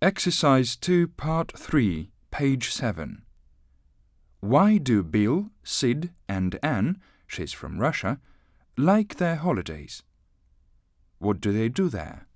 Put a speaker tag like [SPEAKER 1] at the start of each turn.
[SPEAKER 1] Exercise 2, Part 3, page 7. Why do Bill, Sid and Anne, she's from Russia, like their holidays? What do they do there?